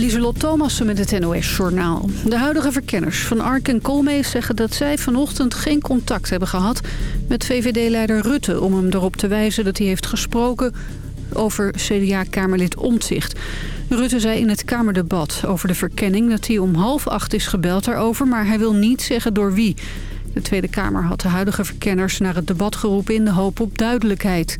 Lieselot Thomassen met het NOS-journaal. De huidige verkenners van Ark en Koolmees zeggen dat zij vanochtend geen contact hebben gehad met VVD-leider Rutte... om hem erop te wijzen dat hij heeft gesproken over CDA-kamerlid Omtzigt. Rutte zei in het Kamerdebat over de verkenning dat hij om half acht is gebeld daarover... maar hij wil niet zeggen door wie. De Tweede Kamer had de huidige verkenners naar het debat geroepen in de hoop op duidelijkheid.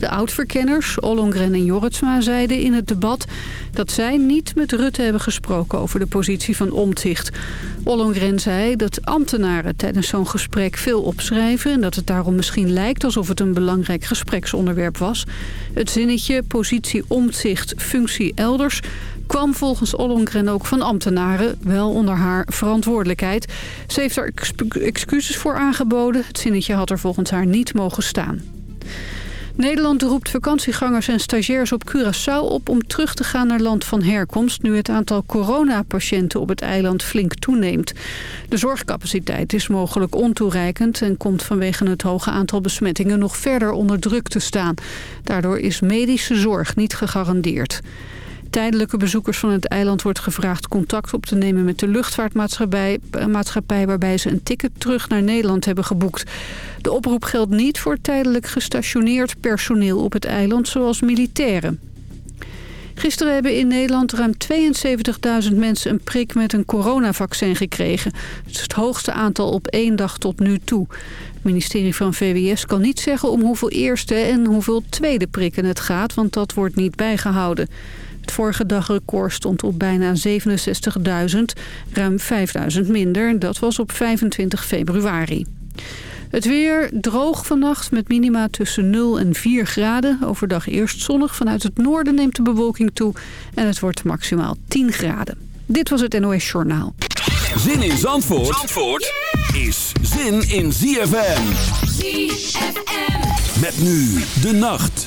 De oud-verkenners, Ollongren en Jorritsma, zeiden in het debat... dat zij niet met Rutte hebben gesproken over de positie van Omtzigt. Ollongren zei dat ambtenaren tijdens zo'n gesprek veel opschrijven... en dat het daarom misschien lijkt alsof het een belangrijk gespreksonderwerp was. Het zinnetje positie Omtzigt, functie elders kwam volgens Ollongren ook van ambtenaren, wel onder haar verantwoordelijkheid. Ze heeft er excuses voor aangeboden. Het zinnetje had er volgens haar niet mogen staan. Nederland roept vakantiegangers en stagiairs op Curaçao op om terug te gaan naar land van herkomst... nu het aantal coronapatiënten op het eiland flink toeneemt. De zorgcapaciteit is mogelijk ontoereikend en komt vanwege het hoge aantal besmettingen nog verder onder druk te staan. Daardoor is medische zorg niet gegarandeerd. Tijdelijke bezoekers van het eiland wordt gevraagd contact op te nemen met de luchtvaartmaatschappij maatschappij waarbij ze een ticket terug naar Nederland hebben geboekt. De oproep geldt niet voor tijdelijk gestationeerd personeel op het eiland zoals militairen. Gisteren hebben in Nederland ruim 72.000 mensen een prik met een coronavaccin gekregen. Het is het hoogste aantal op één dag tot nu toe. Het ministerie van VWS kan niet zeggen om hoeveel eerste en hoeveel tweede prikken het gaat, want dat wordt niet bijgehouden. Het vorige dagrecord stond op bijna 67.000, ruim 5.000 minder. Dat was op 25 februari. Het weer droog vannacht met minima tussen 0 en 4 graden. Overdag eerst zonnig. Vanuit het noorden neemt de bewolking toe. En het wordt maximaal 10 graden. Dit was het NOS Journaal. Zin in Zandvoort, Zandvoort is zin in ZFM. ZFM. Met nu de nacht.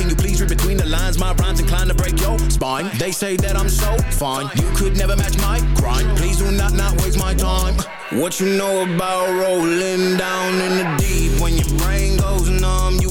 Can you please read between the lines? My rhymes inclined to break your spine. They say that I'm so fine. You could never match my grind. Please do not not waste my time. What you know about rolling down in the deep? When your brain goes numb, you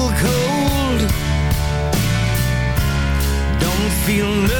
Feel cold. Don't feel nothing,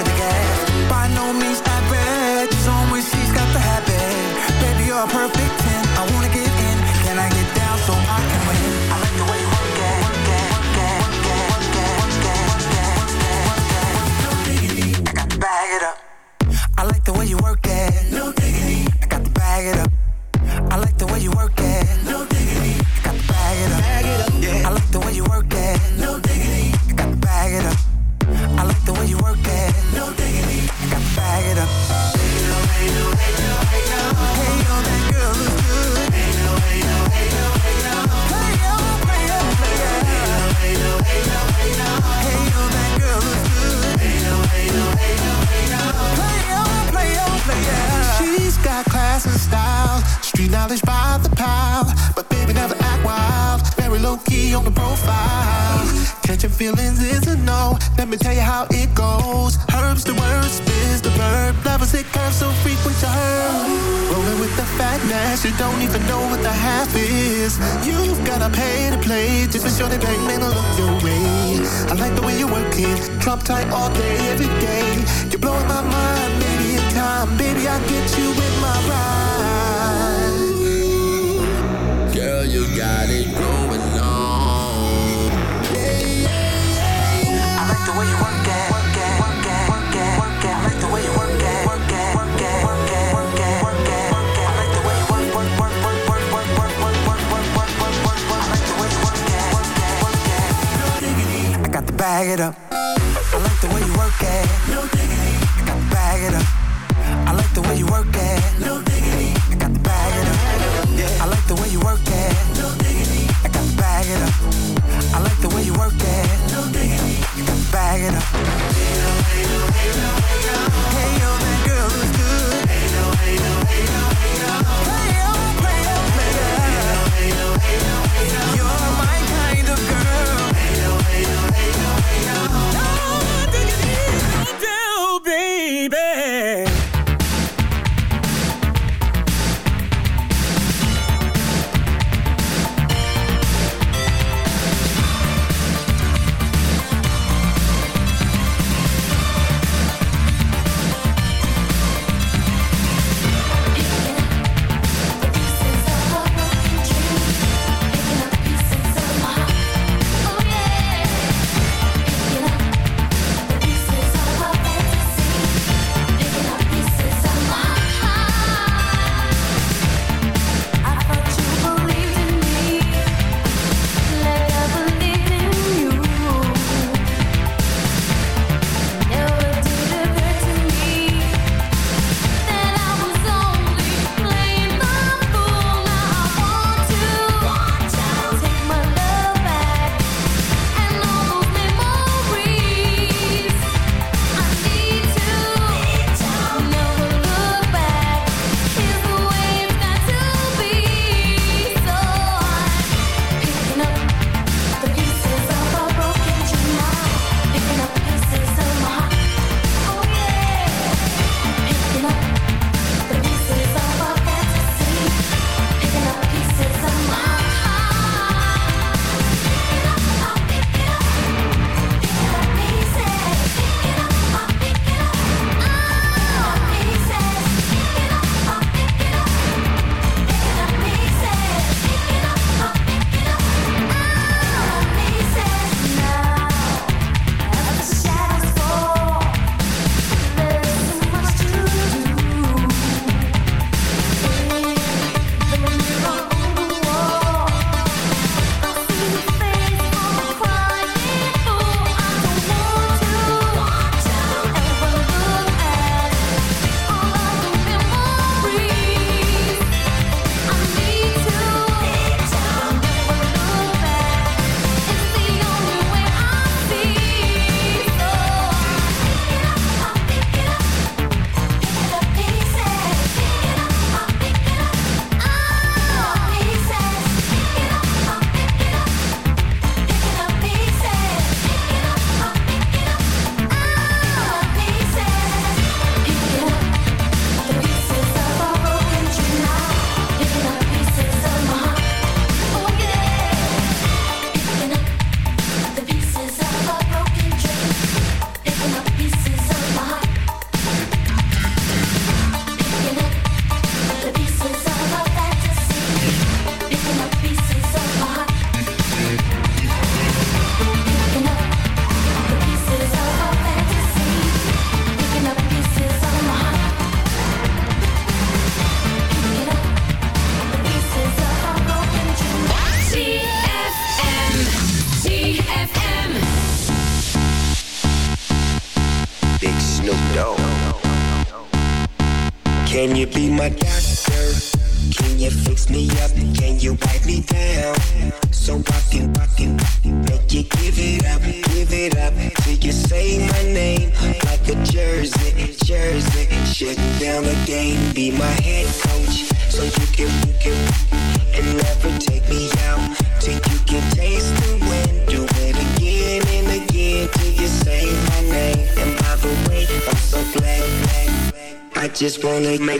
to the gas. By no means average, she's on when she's got the habit. Baby, you're a perfect 10, I wanna get in. Can I get down so I can win? I like the way you work it. bag it up. I knowledge by the pound, but baby never act wild. Very low key on the profile. Catching feelings is a no. Let me tell you how it goes. Herbs the word, spins the verb. Lovers it curves so frequent to her. Rolling with the fatness, you don't even know what the half is. You've gotta pay to play, just for sure they bang man look your way. I like the way you work it, drop tight all day, every day. Bag it up. I like the way you work it. No diggity, I got to bag it up. I like the way you work it. No diggity. I got to bag it up. I like the way you work it. No diggity. I got to bag it up. I like the way you work it. No diggity. I got to bag it up.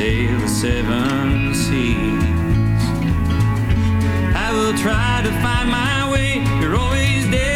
sail the seven seas. I will try to find my way. You're always there.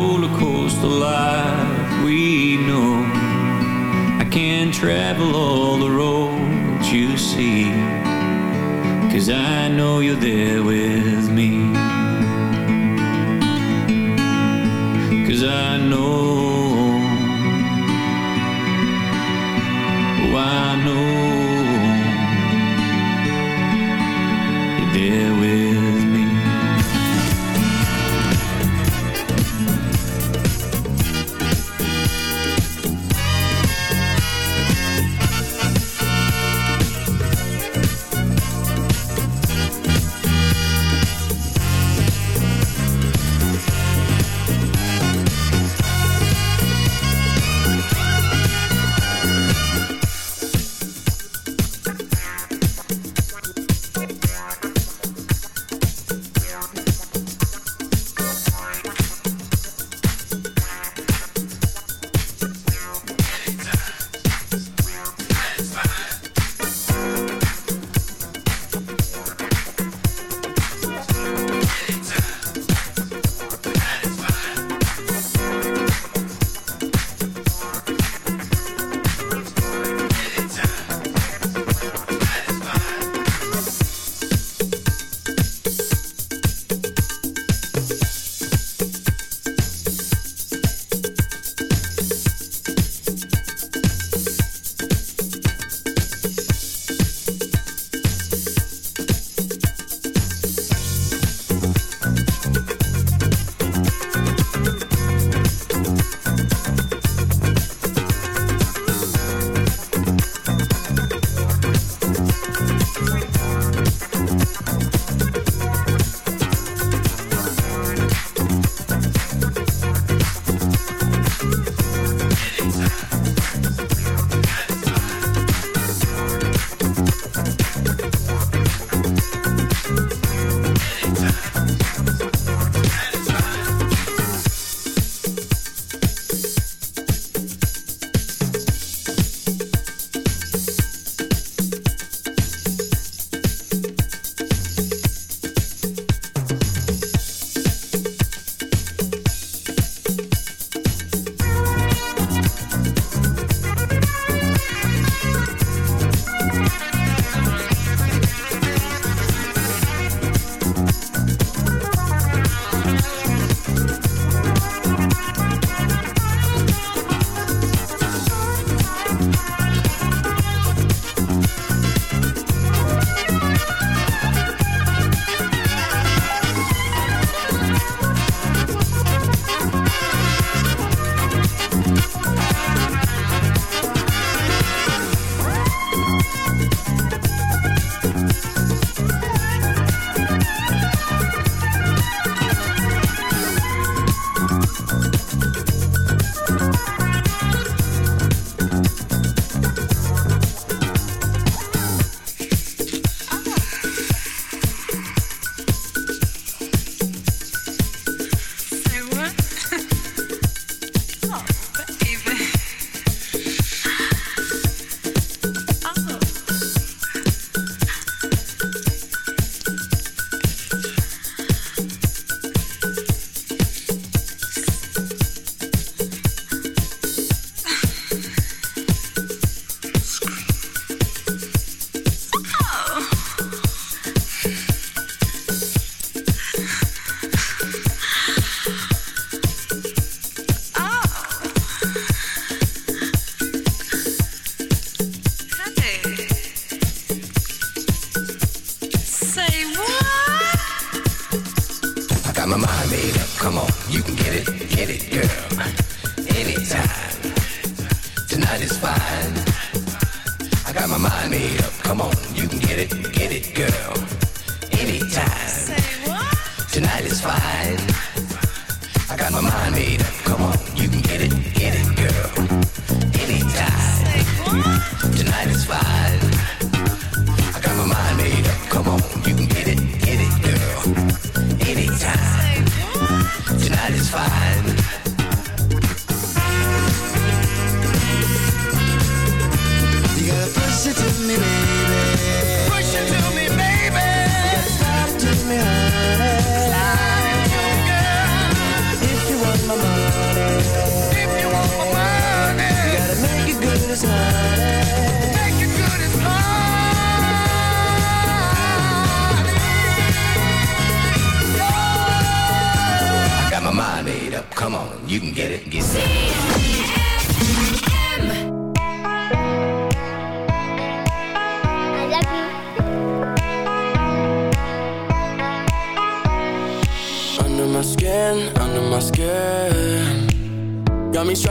Rollercoaster life we know. I can't travel all the roads you see, cause I know you're there with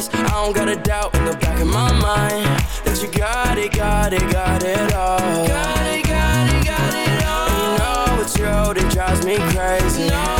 eyes. I don't got a doubt in the back of my mind that you got it, got it, got it all. Got it, got it, got it all. And you know it's you it drives me crazy. No.